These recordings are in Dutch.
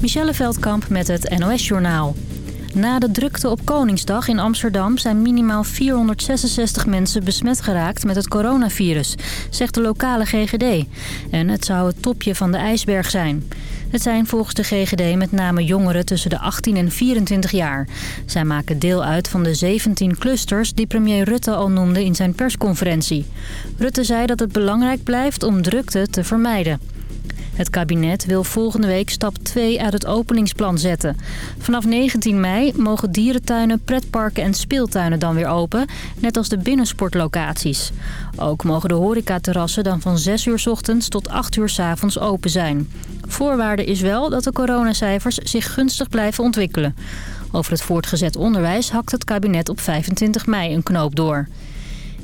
Michelle Veldkamp met het NOS-journaal. Na de drukte op Koningsdag in Amsterdam zijn minimaal 466 mensen besmet geraakt met het coronavirus, zegt de lokale GGD. En het zou het topje van de ijsberg zijn. Het zijn volgens de GGD met name jongeren tussen de 18 en 24 jaar. Zij maken deel uit van de 17 clusters die premier Rutte al noemde in zijn persconferentie. Rutte zei dat het belangrijk blijft om drukte te vermijden. Het kabinet wil volgende week stap 2 uit het openingsplan zetten. Vanaf 19 mei mogen dierentuinen, pretparken en speeltuinen dan weer open, net als de binnensportlocaties. Ook mogen de horecaterrassen dan van 6 uur s ochtends tot 8 uur s avonds open zijn. Voorwaarde is wel dat de coronacijfers zich gunstig blijven ontwikkelen. Over het voortgezet onderwijs hakt het kabinet op 25 mei een knoop door.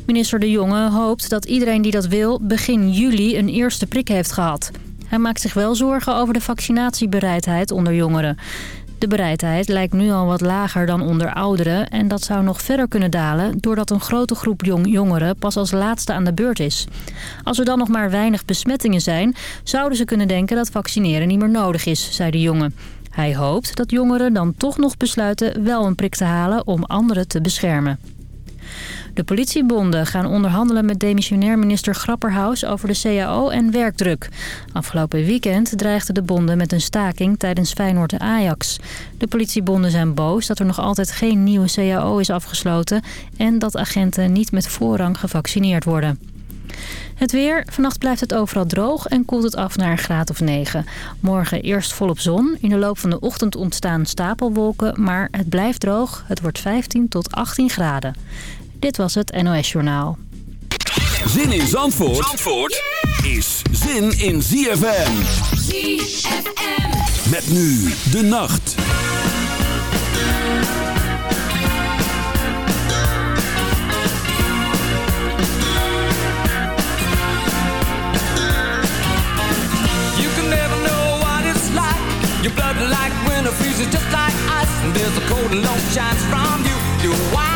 Minister De Jonge hoopt dat iedereen die dat wil begin juli een eerste prik heeft gehad. Hij maakt zich wel zorgen over de vaccinatiebereidheid onder jongeren. De bereidheid lijkt nu al wat lager dan onder ouderen... en dat zou nog verder kunnen dalen... doordat een grote groep jong jongeren pas als laatste aan de beurt is. Als er dan nog maar weinig besmettingen zijn... zouden ze kunnen denken dat vaccineren niet meer nodig is, zei de jongen. Hij hoopt dat jongeren dan toch nog besluiten wel een prik te halen om anderen te beschermen. De politiebonden gaan onderhandelen met demissionair minister Grapperhaus over de CAO en werkdruk. Afgelopen weekend dreigden de bonden met een staking tijdens Feyenoord en Ajax. De politiebonden zijn boos dat er nog altijd geen nieuwe CAO is afgesloten... en dat agenten niet met voorrang gevaccineerd worden. Het weer. Vannacht blijft het overal droog en koelt het af naar een graad of 9. Morgen eerst volop zon. In de loop van de ochtend ontstaan stapelwolken, maar het blijft droog. Het wordt 15 tot 18 graden. Dit was het NOS Journaal. Zin in Zandvoort, Zandvoort is zin in ZFM. ZFM. Met nu de nacht. You can never know what it's like. Your blood like winter freezes just like ice. And there's a cold alone shines from you. You wind up like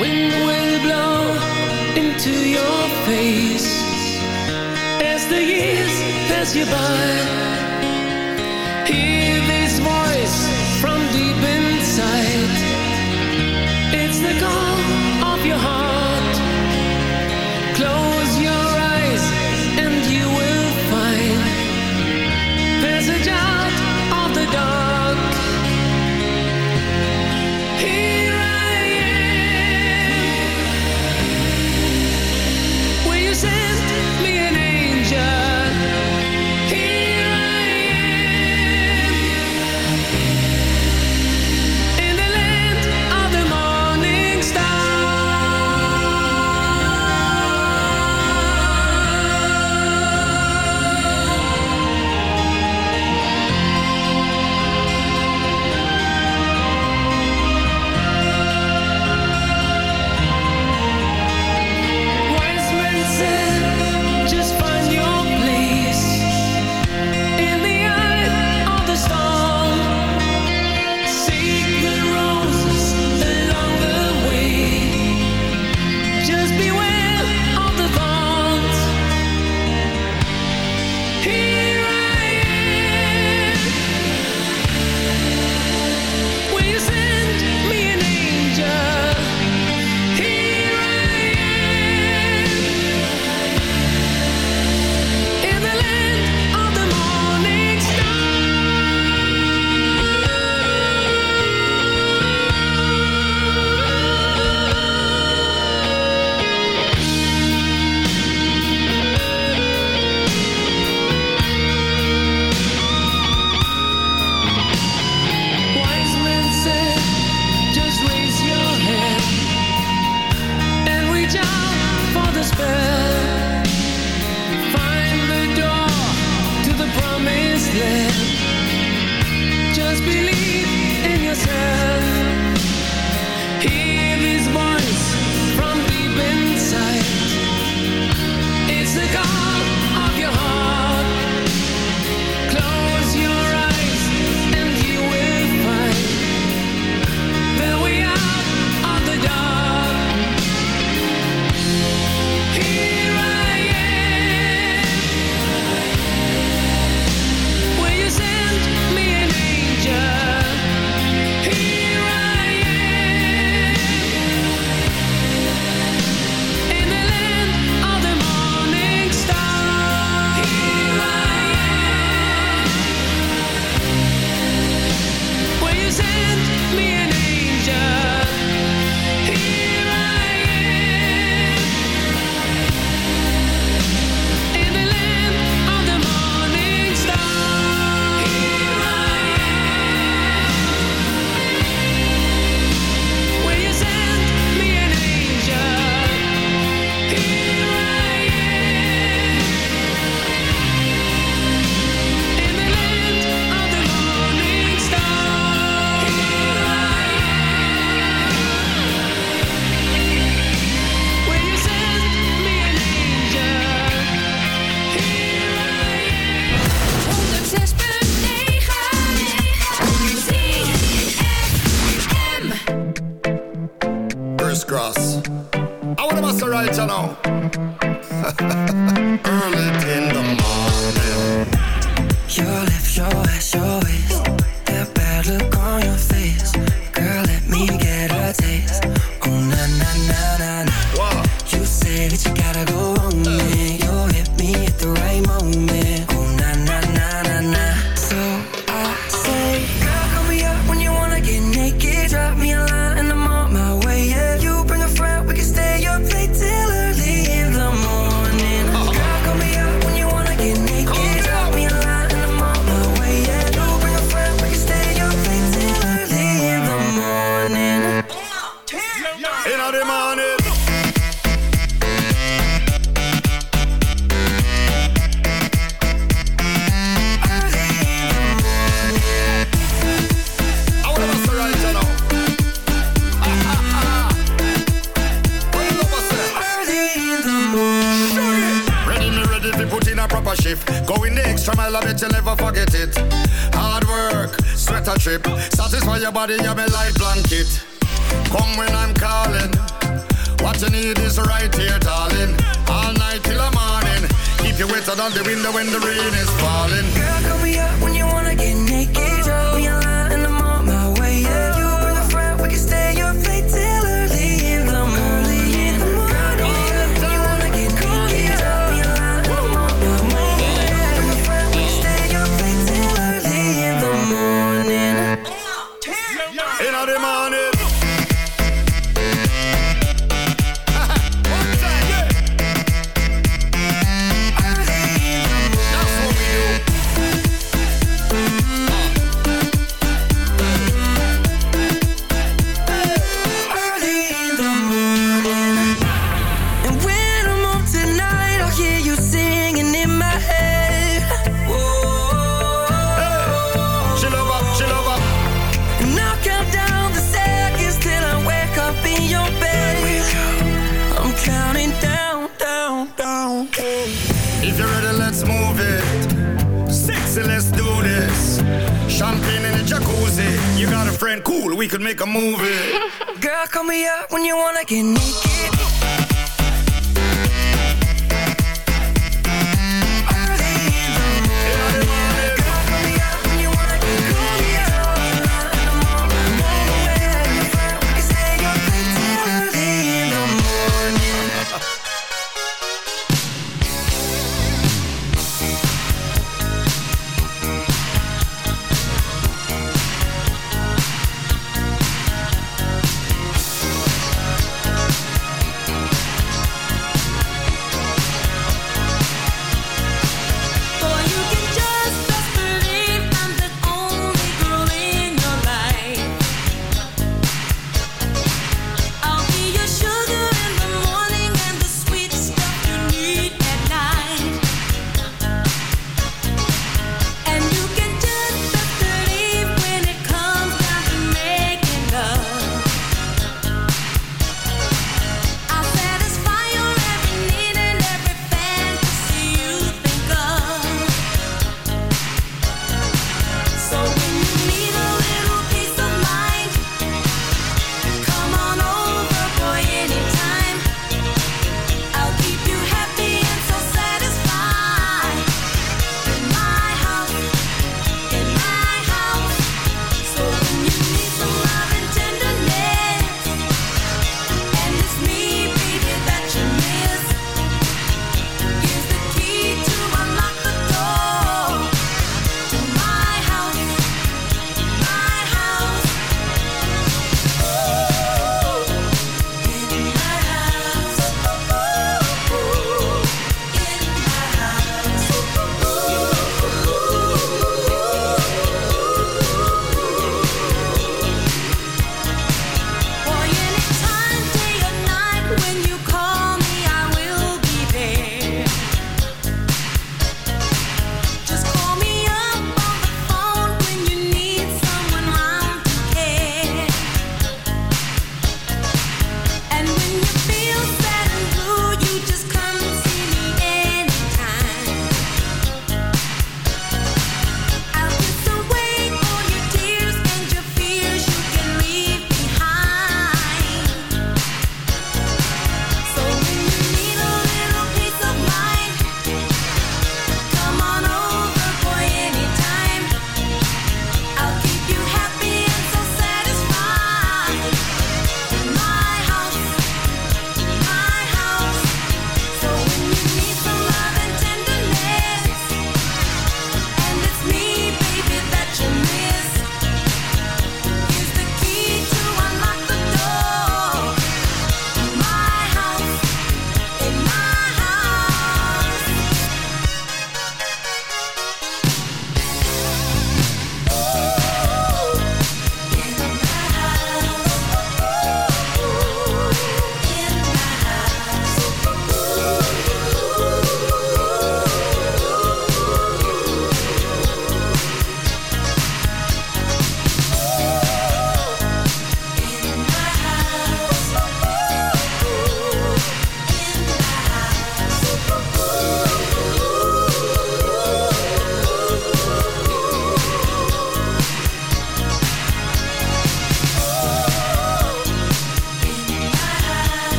Wind will blow into your face. As the years pass you by Hear this voice from deep inside. It's the call of your heart. cross. I want a master right now. Early in the morning. You lift your ass, your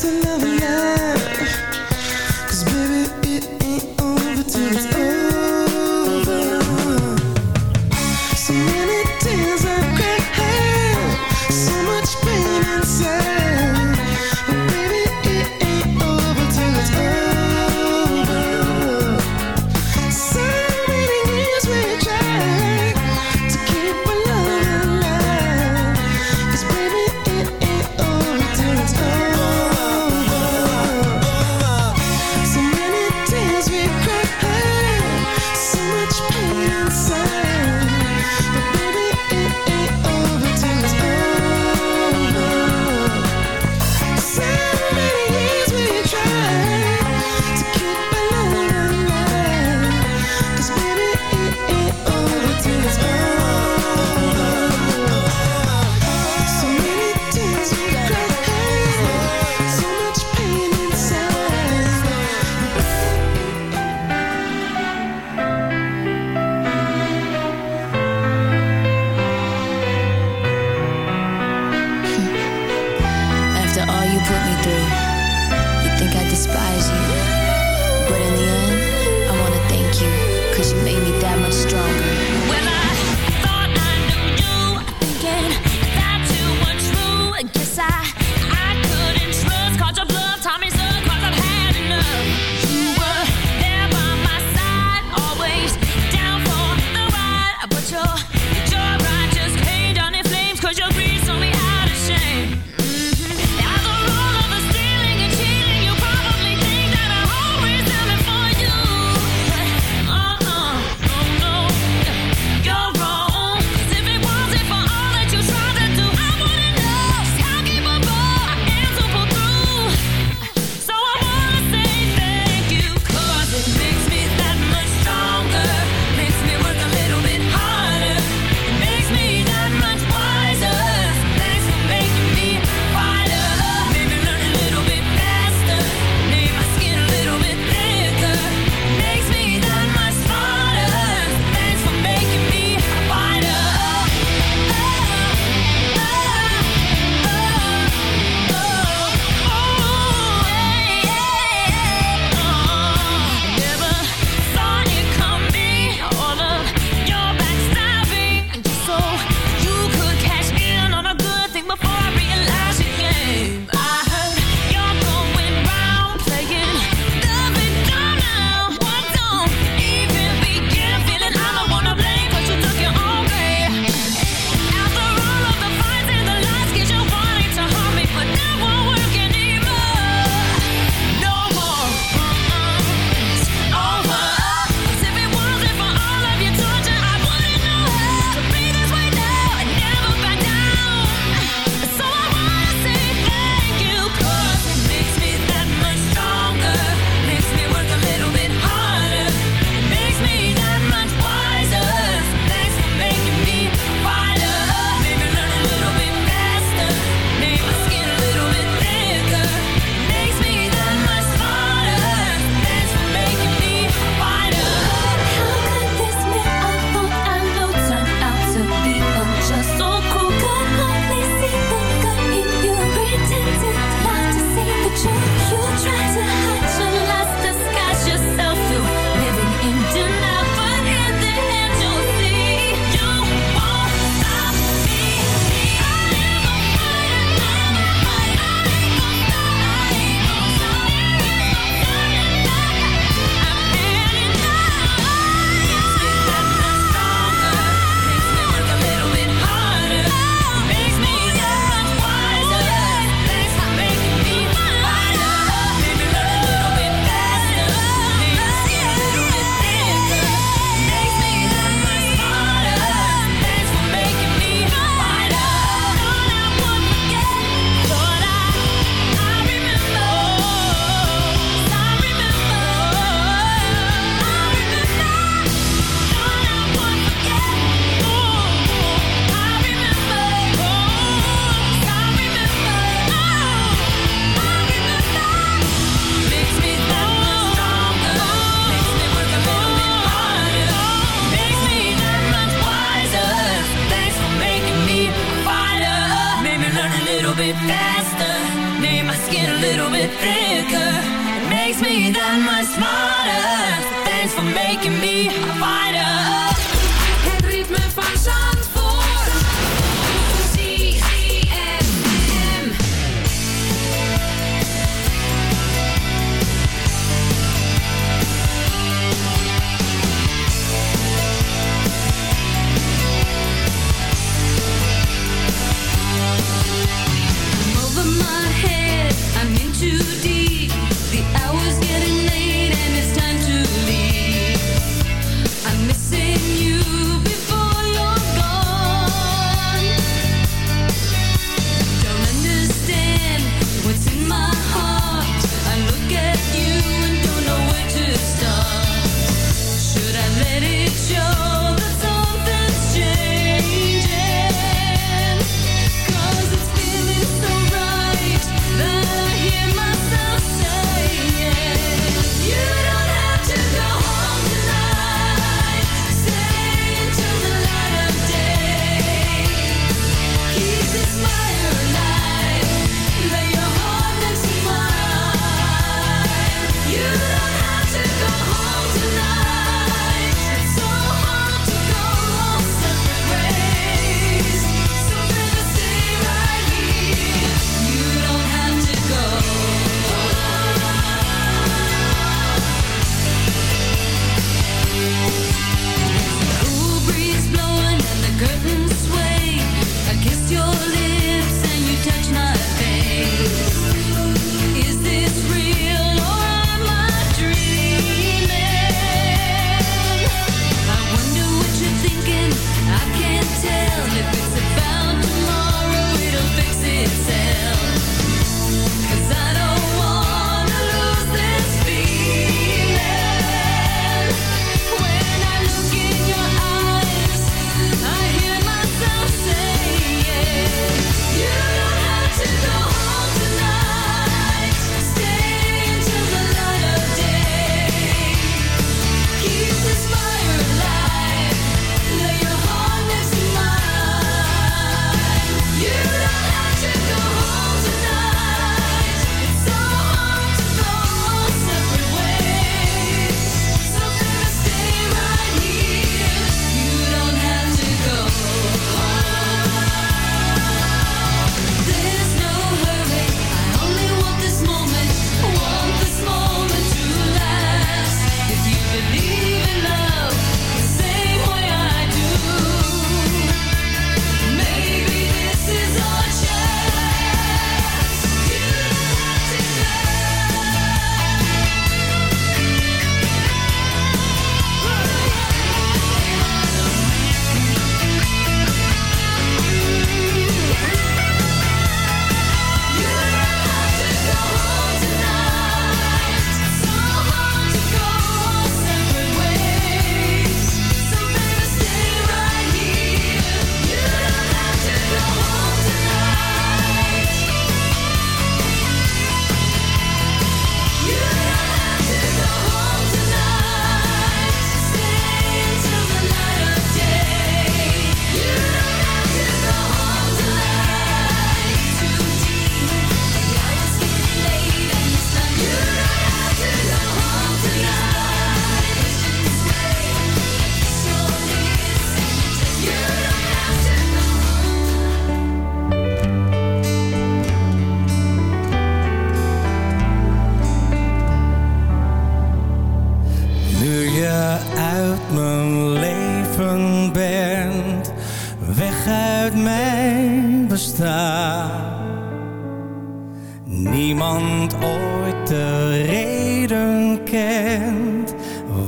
to love you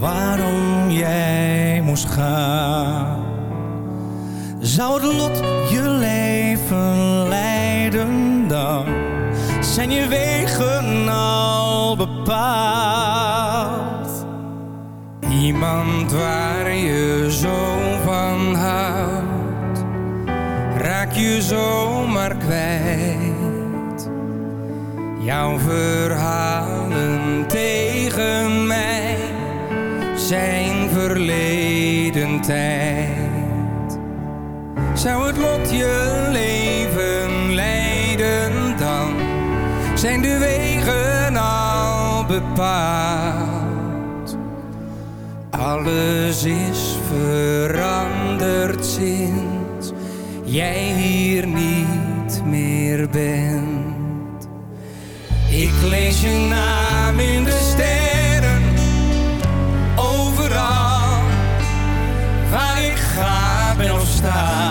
waarom jij moest gaan. Zou het lot je leven leiden dan? Zijn je wegen al bepaald? Iemand waar je zo van houdt, raak je zomaar kwijt Jouw verhalen tegen mij zijn verleden tijd. Zou het lot je leven leiden dan? Zijn de wegen al bepaald? Alles is veranderd sinds jij hier niet meer bent. Ik lees je naam in de sterren, overal waar ik ga ben of sta.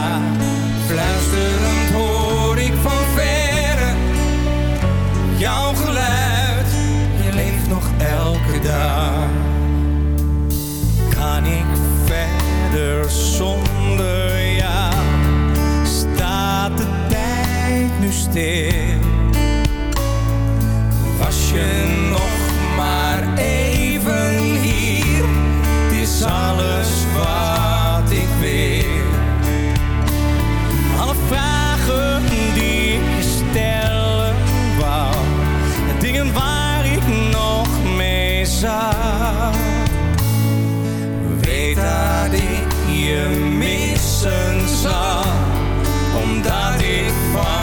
big fire.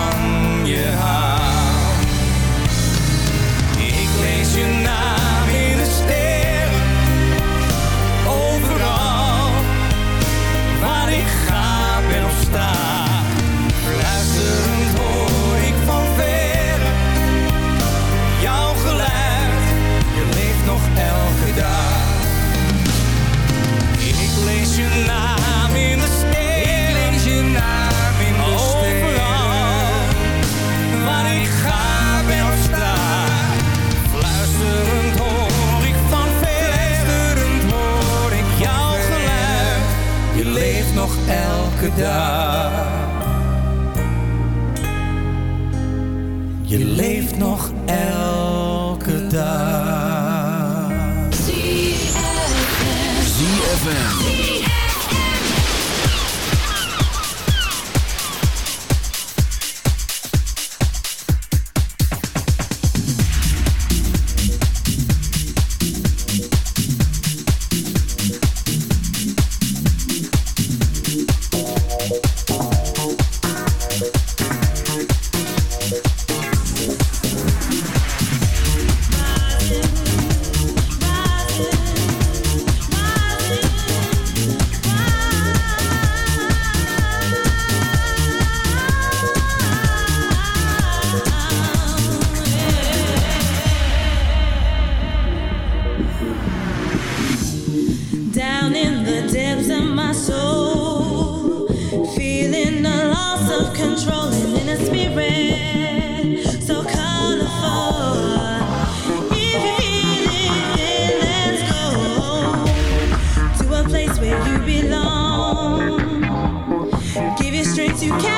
die you can